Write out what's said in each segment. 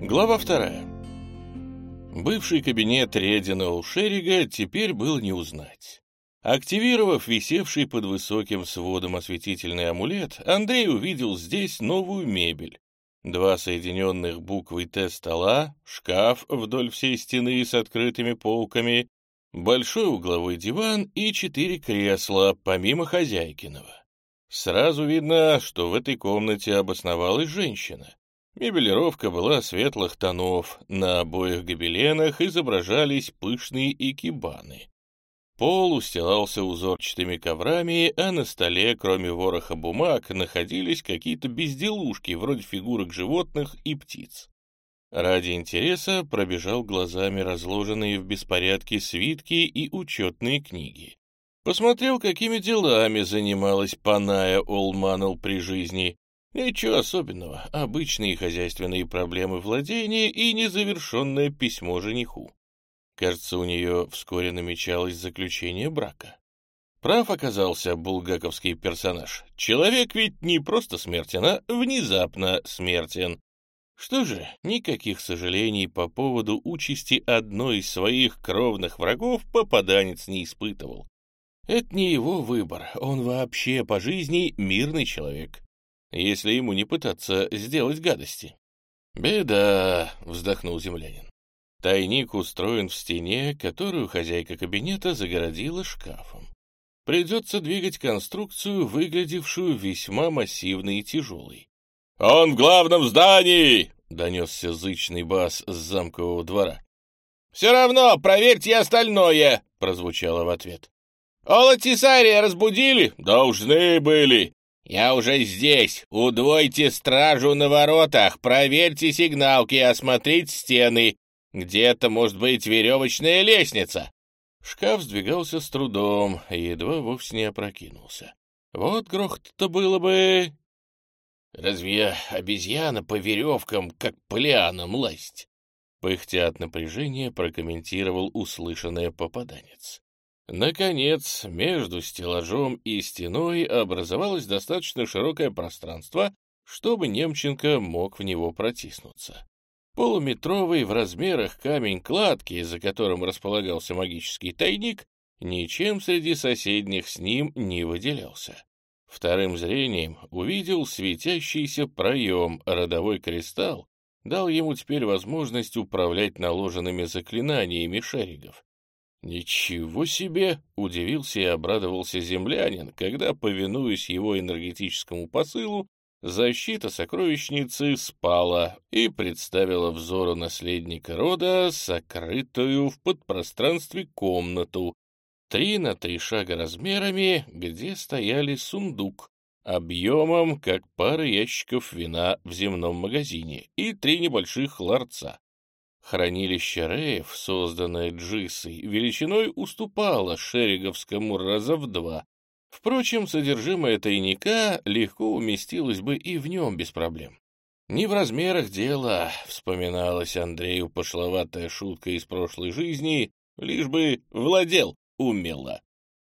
Глава вторая. Бывший кабинет Редина Шерига теперь был не узнать. Активировав висевший под высоким сводом осветительный амулет, Андрей увидел здесь новую мебель. Два соединенных буквой «Т» стола, шкаф вдоль всей стены с открытыми полками, большой угловой диван и четыре кресла, помимо хозяйкиного. Сразу видно, что в этой комнате обосновалась женщина. Мебелировка была светлых тонов, на обоих гобеленах изображались пышные икебаны. Пол устилался узорчатыми коврами, а на столе, кроме вороха бумаг, находились какие-то безделушки, вроде фигурок животных и птиц. Ради интереса пробежал глазами разложенные в беспорядке свитки и учетные книги. Посмотрел, какими делами занималась Паная Олманул при жизни. Ничего особенного, обычные хозяйственные проблемы владения и незавершенное письмо жениху. Кажется, у нее вскоре намечалось заключение брака. Прав оказался булгаковский персонаж. Человек ведь не просто смертен, а внезапно смертен. Что же, никаких сожалений по поводу участи одной из своих кровных врагов попаданец не испытывал. Это не его выбор, он вообще по жизни мирный человек, если ему не пытаться сделать гадости. «Беда», — вздохнул землянин. Тайник устроен в стене, которую хозяйка кабинета загородила шкафом. Придется двигать конструкцию, выглядевшую весьма массивной и тяжелой. «Он в главном здании!» — донесся зычный бас с замкового двора. «Все равно проверьте остальное!» — прозвучало в ответ. «Ола Тисария разбудили?» «Должны были!» «Я уже здесь. Удвойте стражу на воротах, проверьте сигналки, осмотрите стены. Где-то может быть веревочная лестница. Шкаф сдвигался с трудом, едва вовсе не опрокинулся. Вот грохот-то было бы... Разве я обезьяна по веревкам, как плянам ласть? Пыхтя от напряжения прокомментировал услышанное попаданец. Наконец, между стеллажом и стеной образовалось достаточно широкое пространство, чтобы Немченко мог в него протиснуться. Полуметровый в размерах камень кладки, за которым располагался магический тайник, ничем среди соседних с ним не выделялся. Вторым зрением увидел светящийся проем, родовой кристалл, дал ему теперь возможность управлять наложенными заклинаниями шаригов. «Ничего себе!» — удивился и обрадовался землянин, когда, повинуясь его энергетическому посылу, Защита сокровищницы спала и представила взору наследника рода сокрытую в подпространстве комнату, три на три шага размерами, где стояли сундук, объемом, как пара ящиков вина в земном магазине, и три небольших ларца. Хранилище Реев, созданное Джисой, величиной уступало Шериговскому раза в два, Впрочем, содержимое тайника легко уместилось бы и в нем без проблем. «Не в размерах дело», — вспоминалась Андрею пошловатая шутка из прошлой жизни, лишь бы владел умело.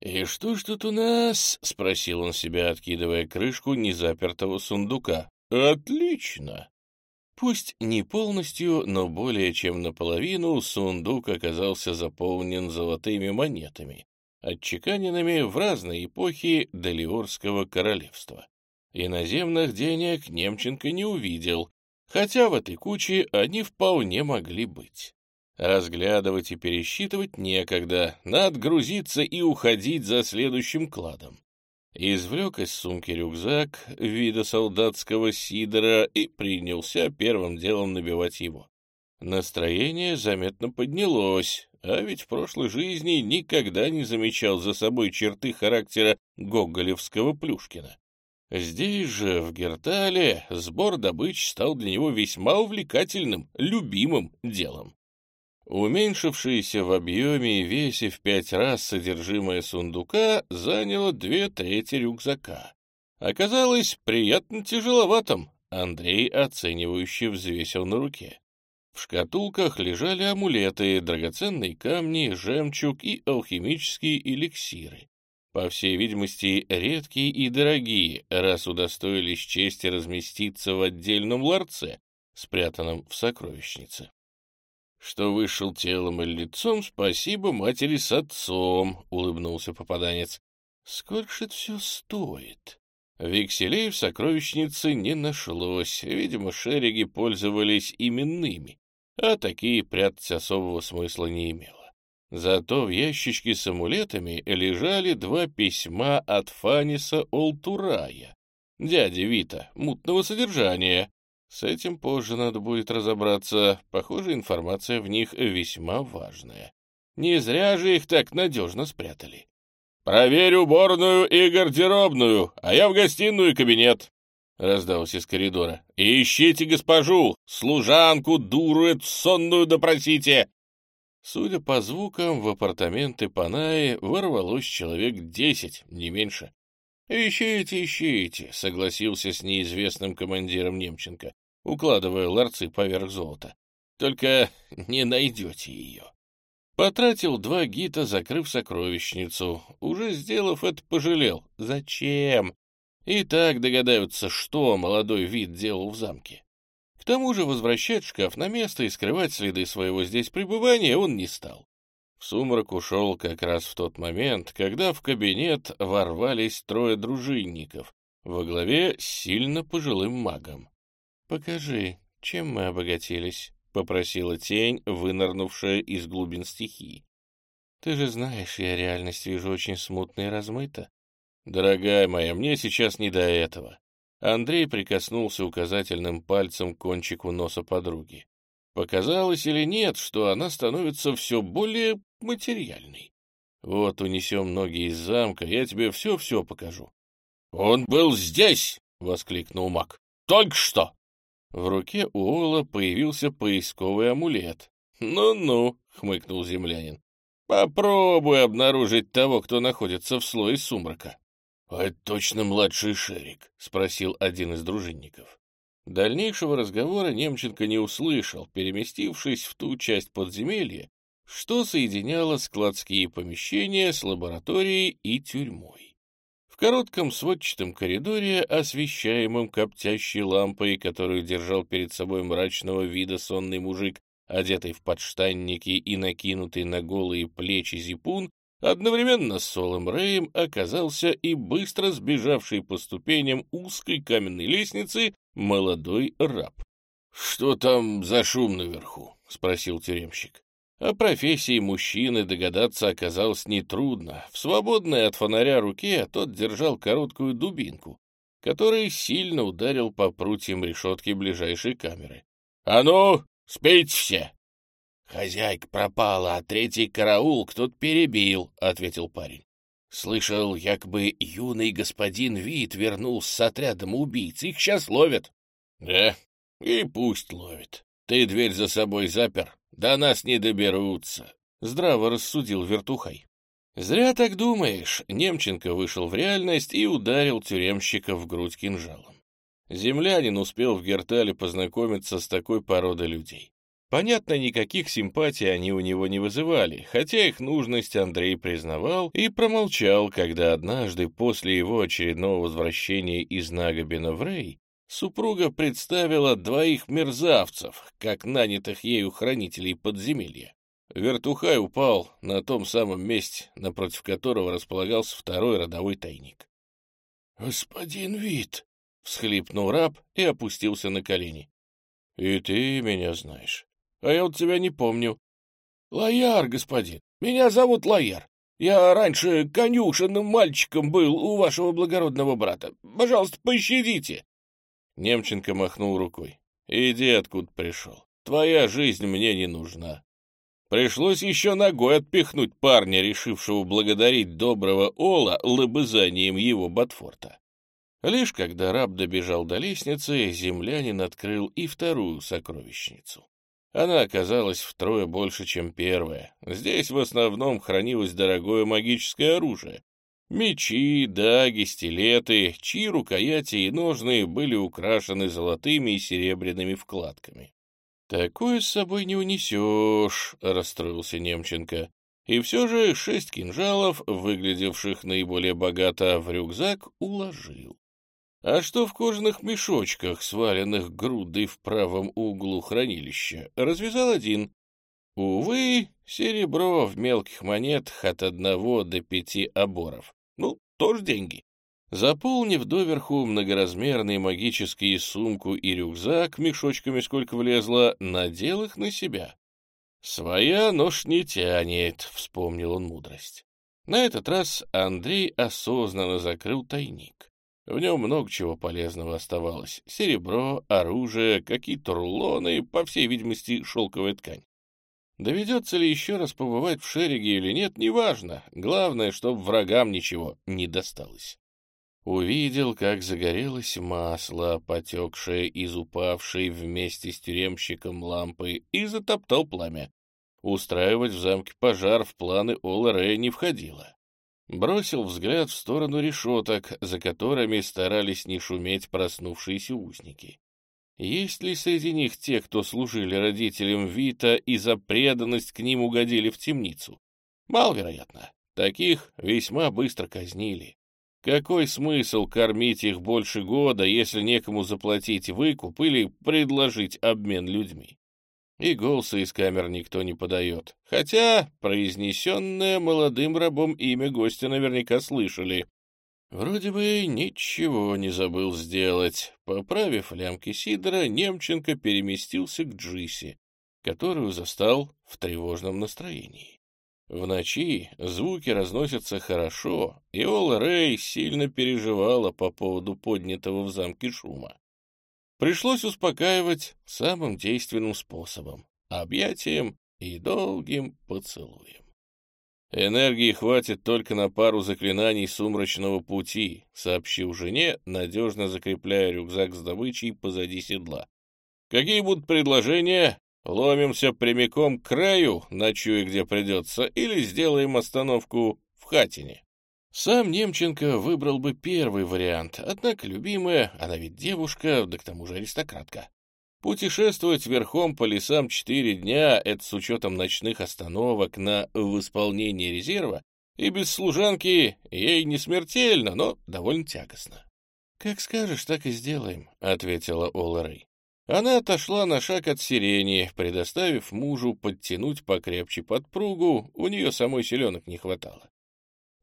«И что ж тут у нас?» — спросил он себя, откидывая крышку незапертого сундука. «Отлично!» Пусть не полностью, но более чем наполовину сундук оказался заполнен золотыми монетами, отчеканенными в разные эпохи Далиорского королевства. Иноземных денег Немченко не увидел, хотя в этой куче они вполне могли быть. Разглядывать и пересчитывать некогда, надо грузиться и уходить за следующим кладом. Извлек из сумки рюкзак вида солдатского сидора и принялся первым делом набивать его. Настроение заметно поднялось, а ведь в прошлой жизни никогда не замечал за собой черты характера гоголевского Плюшкина. Здесь же, в Гертале, сбор добычи стал для него весьма увлекательным, любимым делом. Уменьшившееся в объеме и весе в пять раз содержимое сундука заняло две трети рюкзака. Оказалось приятно тяжеловатым, Андрей оценивающе взвесил на руке. В шкатулках лежали амулеты, драгоценные камни, жемчуг и алхимические эликсиры. По всей видимости, редкие и дорогие, раз удостоились чести разместиться в отдельном ларце, спрятанном в сокровищнице. «Что вышел телом или лицом, спасибо матери с отцом», — улыбнулся попаданец. «Сколько же это все стоит?» Векселей в сокровищнице не нашлось. Видимо, шериги пользовались именными, а такие прятать особого смысла не имело. Зато в ящичке с амулетами лежали два письма от Фаниса Олтурая, дяди Вита, мутного содержания. С этим позже надо будет разобраться. Похоже, информация в них весьма важная. Не зря же их так надежно спрятали. «Проверь уборную и гардеробную, а я в гостиную и кабинет», — раздалось из коридора. «Ищите госпожу, служанку, дуру эту сонную допросите!» Судя по звукам, в апартаменты Панаи ворвалось человек десять, не меньше. «Ищите, ищите», — согласился с неизвестным командиром Немченко, укладывая ларцы поверх золота. «Только не найдете ее». Потратил два гита, закрыв сокровищницу. Уже сделав это, пожалел. Зачем? И так догадаются, что молодой вид делал в замке. К тому же возвращать шкаф на место и скрывать следы своего здесь пребывания он не стал. В сумрак ушел как раз в тот момент, когда в кабинет ворвались трое дружинников во главе с сильно пожилым магом. «Покажи, чем мы обогатились?» — попросила тень, вынырнувшая из глубин стихии. «Ты же знаешь, я реальность вижу очень смутно и размыто». «Дорогая моя, мне сейчас не до этого». Андрей прикоснулся указательным пальцем к кончику носа подруги. Показалось или нет, что она становится все более материальной. Вот унесем ноги из замка, я тебе все-все покажу. — Он был здесь! — воскликнул маг. — Только что! В руке у Ола появился поисковый амулет. «Ну-ну», — хмыкнул землянин, — «попробуй обнаружить того, кто находится в слое сумрака». «А это точно младший Шерик?» — спросил один из дружинников. Дальнейшего разговора Немченко не услышал, переместившись в ту часть подземелья, что соединяло складские помещения с лабораторией и тюрьмой. В коротком сводчатом коридоре, освещаемом коптящей лампой, которую держал перед собой мрачного вида сонный мужик, одетый в подштанники и накинутый на голые плечи зипун, Одновременно с Солом Рэем оказался и быстро сбежавший по ступеням узкой каменной лестницы молодой раб. — Что там за шум наверху? — спросил тюремщик. О профессии мужчины догадаться оказалось нетрудно. В свободной от фонаря руке тот держал короткую дубинку, который сильно ударил по прутьям решетки ближайшей камеры. — А ну, спейте все! «Хозяйка пропала, а третий караул кто-то перебил», — ответил парень. «Слышал, якобы юный господин Вит вернулся с отрядом убийц. Их сейчас ловят». «Да, и пусть ловят. Ты дверь за собой запер, до нас не доберутся», — здраво рассудил Вертухай. «Зря так думаешь», — Немченко вышел в реальность и ударил тюремщика в грудь кинжалом. Землянин успел в Гертале познакомиться с такой породой людей. Понятно, никаких симпатий они у него не вызывали, хотя их нужность Андрей признавал и промолчал, когда однажды после его очередного возвращения из Нагобина в Рей супруга представила двоих мерзавцев, как нанятых ею хранителей подземелья. Вертухай упал на том самом месте, напротив которого располагался второй родовой тайник. «Господин Вит!» — всхлипнул раб и опустился на колени. «И ты меня знаешь а я вот тебя не помню. — Лояр, господин, меня зовут Лояр. Я раньше конюшенным мальчиком был у вашего благородного брата. Пожалуйста, пощадите. Немченко махнул рукой. — Иди, откуда пришел. Твоя жизнь мне не нужна. Пришлось еще ногой отпихнуть парня, решившего благодарить доброго Ола лобызанием его Ботфорта. Лишь когда раб добежал до лестницы, землянин открыл и вторую сокровищницу. Она оказалась втрое больше, чем первая. Здесь в основном хранилось дорогое магическое оружие. Мечи, даги, стилеты, чьи рукояти и ножны были украшены золотыми и серебряными вкладками. «Такое с собой не унесешь», — расстроился Немченко. И все же шесть кинжалов, выглядевших наиболее богато в рюкзак, уложил. А что в кожаных мешочках, сваленных грудой в правом углу хранилища, развязал один. Увы, серебро в мелких монетах от одного до пяти оборов. Ну, тоже деньги. Заполнив доверху многоразмерные магические сумку и рюкзак, мешочками сколько влезло, надел их на себя. «Своя нож не тянет», — вспомнил он мудрость. На этот раз Андрей осознанно закрыл тайник. В нем много чего полезного оставалось. Серебро, оружие, какие-то рулоны, по всей видимости, шелковая ткань. Доведется ли еще раз побывать в Шериге или нет, неважно. Главное, чтобы врагам ничего не досталось. Увидел, как загорелось масло, потекшее из упавшей вместе с тюремщиком лампы, и затоптал пламя. Устраивать в замке пожар в планы Оларе не входило. Бросил взгляд в сторону решеток, за которыми старались не шуметь проснувшиеся узники. Есть ли среди них те, кто служили родителям Вита и за преданность к ним угодили в темницу? Маловероятно. Таких весьма быстро казнили. Какой смысл кормить их больше года, если некому заплатить выкуп или предложить обмен людьми? И голоса из камер никто не подает. Хотя произнесенное молодым рабом имя гостя наверняка слышали. Вроде бы ничего не забыл сделать. Поправив лямки Сидора, Немченко переместился к Джисе, которую застал в тревожном настроении. В ночи звуки разносятся хорошо, и Ола Рэй сильно переживала по поводу поднятого в замке шума. Пришлось успокаивать самым действенным способом — объятием и долгим поцелуем. «Энергии хватит только на пару заклинаний сумрачного пути», — сообщил жене, надежно закрепляя рюкзак с добычей позади седла. «Какие будут предложения?» Ломимся прямиком к краю, ночуя где придется, или сделаем остановку в Хатине. Сам Немченко выбрал бы первый вариант, однако любимая, она ведь девушка, да к тому же аристократка. Путешествовать верхом по лесам четыре дня — это с учетом ночных остановок на восполнение резерва, и без служанки ей не смертельно, но довольно тягостно. — Как скажешь, так и сделаем, — ответила Ола Рэй. Она отошла на шаг от сирени, предоставив мужу подтянуть покрепче подпругу, у нее самой селенок не хватало.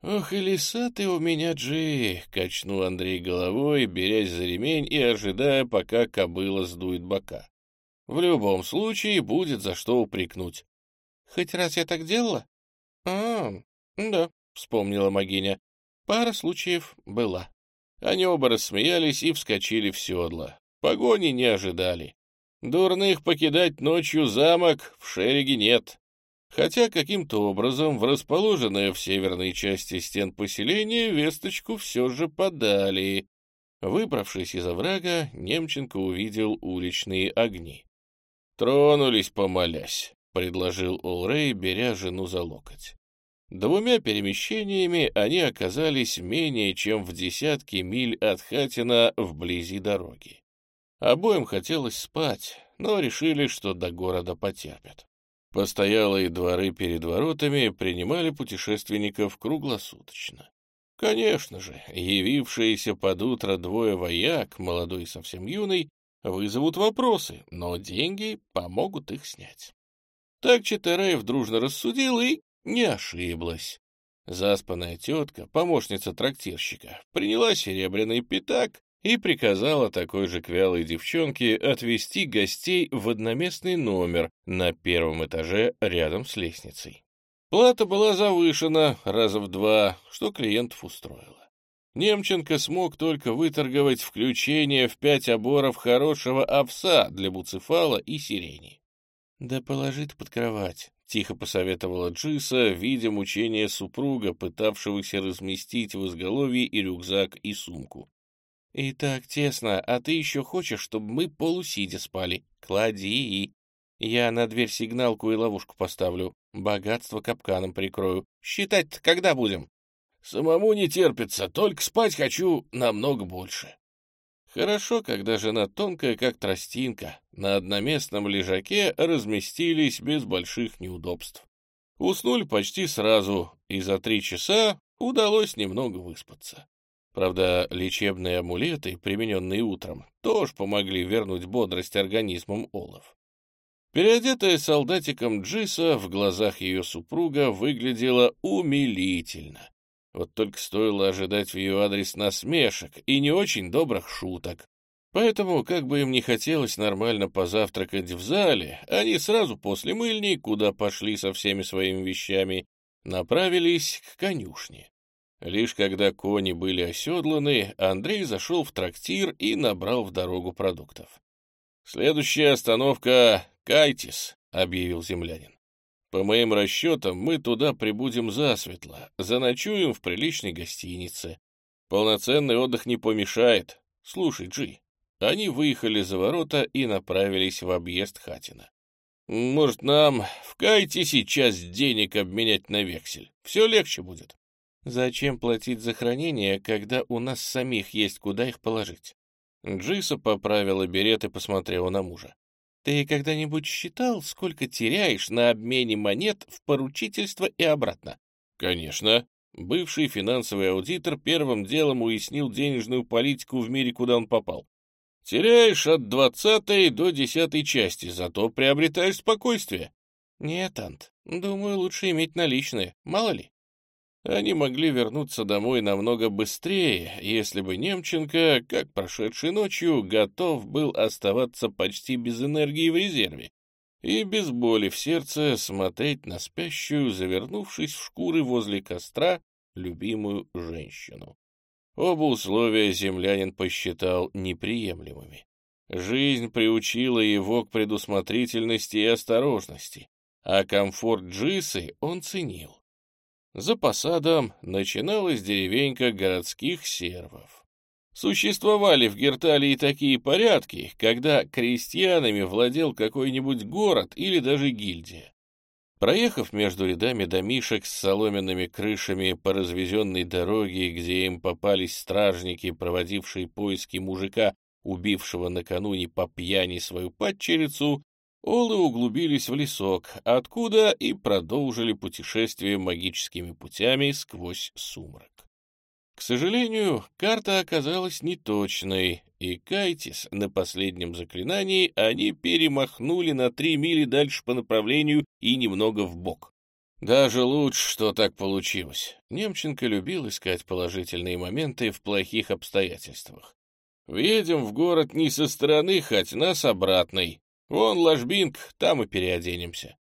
«Ох, и лиса ты у меня, Джи!» — качнул Андрей головой, берясь за ремень и ожидая, пока кобыла сдует бока. «В любом случае будет за что упрекнуть». «Хоть раз я так делала?» «А, да», — вспомнила Магиня. «Пара случаев была». Они оба рассмеялись и вскочили в седло. Погони не ожидали. Дурных покидать ночью замок в Шериге нет. Хотя каким-то образом в расположенное в северной части стен поселения весточку все же подали. Выбравшись из оврага, Немченко увидел уличные огни. «Тронулись, помолясь», — предложил Олрей, беря жену за локоть. Двумя перемещениями они оказались менее чем в десятке миль от Хатина вблизи дороги. Обоим хотелось спать, но решили, что до города потерпят. Постоялые дворы перед воротами принимали путешественников круглосуточно. Конечно же, явившиеся под утро двое вояк, молодой и совсем юный, вызовут вопросы, но деньги помогут их снять. Так Читераев дружно рассудил и не ошиблась. Заспанная тетка, помощница трактирщика, приняла серебряный пятак и приказала такой же квялой девчонке отвезти гостей в одноместный номер на первом этаже рядом с лестницей. Плата была завышена раза в два, что клиентов устроило. Немченко смог только выторговать включение в пять оборов хорошего овса для буцефала и сирени. «Да положи под кровать», — тихо посоветовала Джиса, видя мучение супруга, пытавшегося разместить в изголовье и рюкзак, и сумку. «И так тесно, а ты еще хочешь, чтобы мы полусидя спали? Клади. Я на дверь сигналку и ловушку поставлю. Богатство капканом прикрою. Считать-то когда будем?» «Самому не терпится, только спать хочу намного больше». Хорошо, когда жена тонкая, как тростинка, на одноместном лежаке разместились без больших неудобств. Уснули почти сразу, и за три часа удалось немного выспаться. Правда, лечебные амулеты, примененные утром, тоже помогли вернуть бодрость организмам Олов. Переодетая солдатиком Джиса в глазах ее супруга выглядела умилительно. Вот только стоило ожидать в ее адрес насмешек и не очень добрых шуток. Поэтому, как бы им не хотелось нормально позавтракать в зале, они сразу после мыльни, куда пошли со всеми своими вещами, направились к конюшне. Лишь когда кони были оседланы, Андрей зашел в трактир и набрал в дорогу продуктов. «Следующая остановка — Кайтис», — объявил землянин. «По моим расчетам, мы туда прибудем засветло, заночуем в приличной гостинице. Полноценный отдых не помешает. Слушай, Джи». Они выехали за ворота и направились в объезд Хатина. «Может, нам в Кайте сейчас денег обменять на вексель? Все легче будет». Зачем платить за хранение, когда у нас самих есть куда их положить? Джиса поправила берет и посмотрела на мужа. Ты когда-нибудь считал, сколько теряешь на обмене монет в поручительство и обратно? Конечно. Бывший финансовый аудитор первым делом уяснил денежную политику в мире, куда он попал. Теряешь от двадцатой до десятой части, зато приобретаешь спокойствие. Нет, Ант, думаю, лучше иметь наличные, мало ли. Они могли вернуться домой намного быстрее, если бы Немченко, как прошедшей ночью, готов был оставаться почти без энергии в резерве и без боли в сердце смотреть на спящую, завернувшись в шкуры возле костра, любимую женщину. Оба условия землянин посчитал неприемлемыми. Жизнь приучила его к предусмотрительности и осторожности, а комфорт Джисы он ценил. За посадом начиналась деревенька городских сервов. Существовали в Герталии такие порядки, когда крестьянами владел какой-нибудь город или даже гильдия. Проехав между рядами домишек с соломенными крышами по развезенной дороге, где им попались стражники, проводившие поиски мужика, убившего накануне по пьяни свою падчерицу, Олы углубились в лесок, откуда и продолжили путешествие магическими путями сквозь сумрак. К сожалению, карта оказалась неточной, и Кайтис на последнем заклинании они перемахнули на три мили дальше по направлению и немного вбок. Даже лучше, что так получилось. Немченко любил искать положительные моменты в плохих обстоятельствах. Въедем в город не со стороны, хоть нас обратной, Вон ложбинг, там и переоденемся.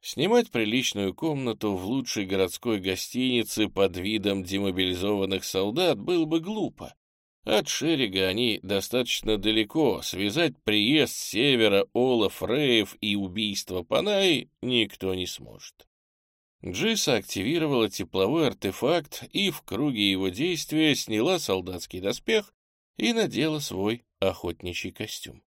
Снимать приличную комнату в лучшей городской гостинице под видом демобилизованных солдат было бы глупо. От Шерига они достаточно далеко, связать приезд с севера Олаф Реев и убийство Панаи никто не сможет. Джиса активировала тепловой артефакт и в круге его действия сняла солдатский доспех и надела свой охотничий костюм.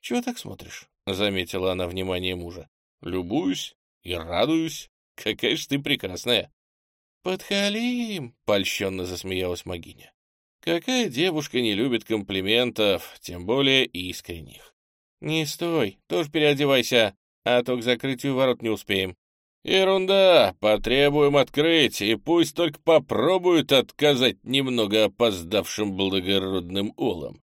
«Чего так смотришь?» — заметила она внимание мужа. «Любуюсь и радуюсь. Какая ж ты прекрасная!» «Подхалим!» — польщенно засмеялась Магиня. «Какая девушка не любит комплиментов, тем более искренних?» «Не стой, тоже переодевайся, а то к закрытию ворот не успеем». «Ерунда! Потребуем открыть, и пусть только попробуют отказать немного опоздавшим благородным олам.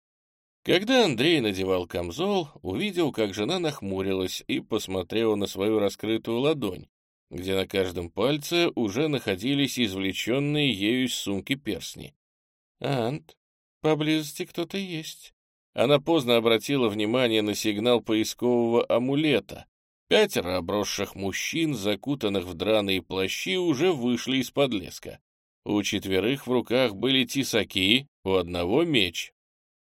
Когда Андрей надевал камзол, увидел, как жена нахмурилась и посмотрела на свою раскрытую ладонь, где на каждом пальце уже находились извлеченные ею из сумки персни. «Ант, поблизости кто-то есть». Она поздно обратила внимание на сигнал поискового амулета. Пятеро обросших мужчин, закутанных в драные плащи, уже вышли из-под леска. У четверых в руках были тесаки, у одного меч,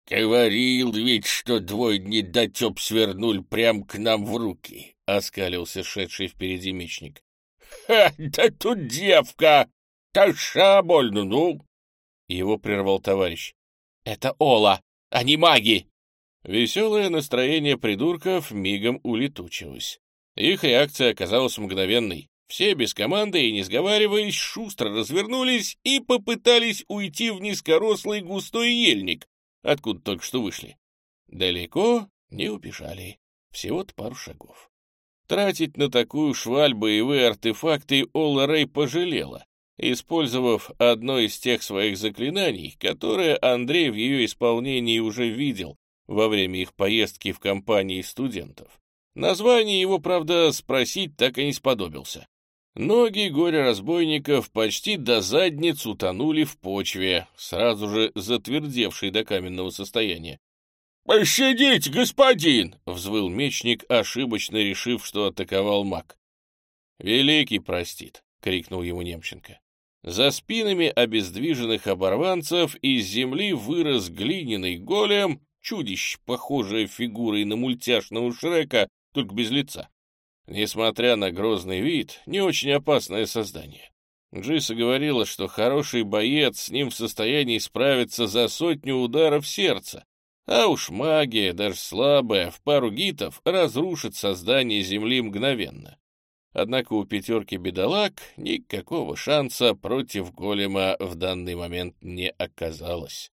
«Говорил ведь, что двое недотеп свернули прям к нам в руки», — оскалился шедший впереди мечник. «Ха, да тут девка! Таша больно, ну!» Его прервал товарищ. «Это Ола, а не маги!» Веселое настроение придурков мигом улетучилось. Их реакция оказалась мгновенной. Все без команды и не сговариваясь, шустро развернулись и попытались уйти в низкорослый густой ельник, откуда только что вышли. Далеко не убежали, всего-то пару шагов. Тратить на такую шваль боевые артефакты Олла Рэй пожалела. использовав одно из тех своих заклинаний, которые Андрей в ее исполнении уже видел во время их поездки в компании студентов. Название его, правда, спросить так и не сподобился. Ноги горе-разбойников почти до задниц утонули в почве, сразу же затвердевшей до каменного состояния. «Пощадите, господин!» — взвыл мечник, ошибочно решив, что атаковал маг. «Великий простит!» — крикнул ему Немченко. За спинами обездвиженных оборванцев из земли вырос глиняный голем, чудищ, похожее фигурой на мультяшного Шрека, только без лица. Несмотря на грозный вид, не очень опасное создание. Джиса говорила, что хороший боец с ним в состоянии справиться за сотню ударов сердца, а уж магия, даже слабая, в пару гитов разрушит создание Земли мгновенно. Однако у пятерки бедолаг никакого шанса против голема в данный момент не оказалось.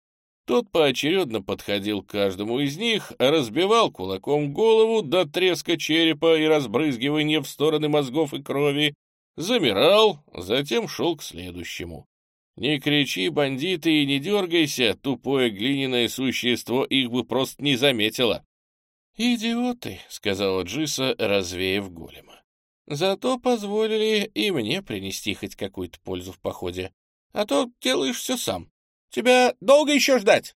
Тот поочередно подходил к каждому из них, разбивал кулаком голову до треска черепа и разбрызгивания в стороны мозгов и крови, замирал, затем шел к следующему. «Не кричи, бандиты, и не дергайся, тупое глиняное существо их бы просто не заметило». «Идиоты», — сказала Джиса, развеяв голема. «Зато позволили и мне принести хоть какую-то пользу в походе. А то делаешь все сам. Тебя долго еще ждать?»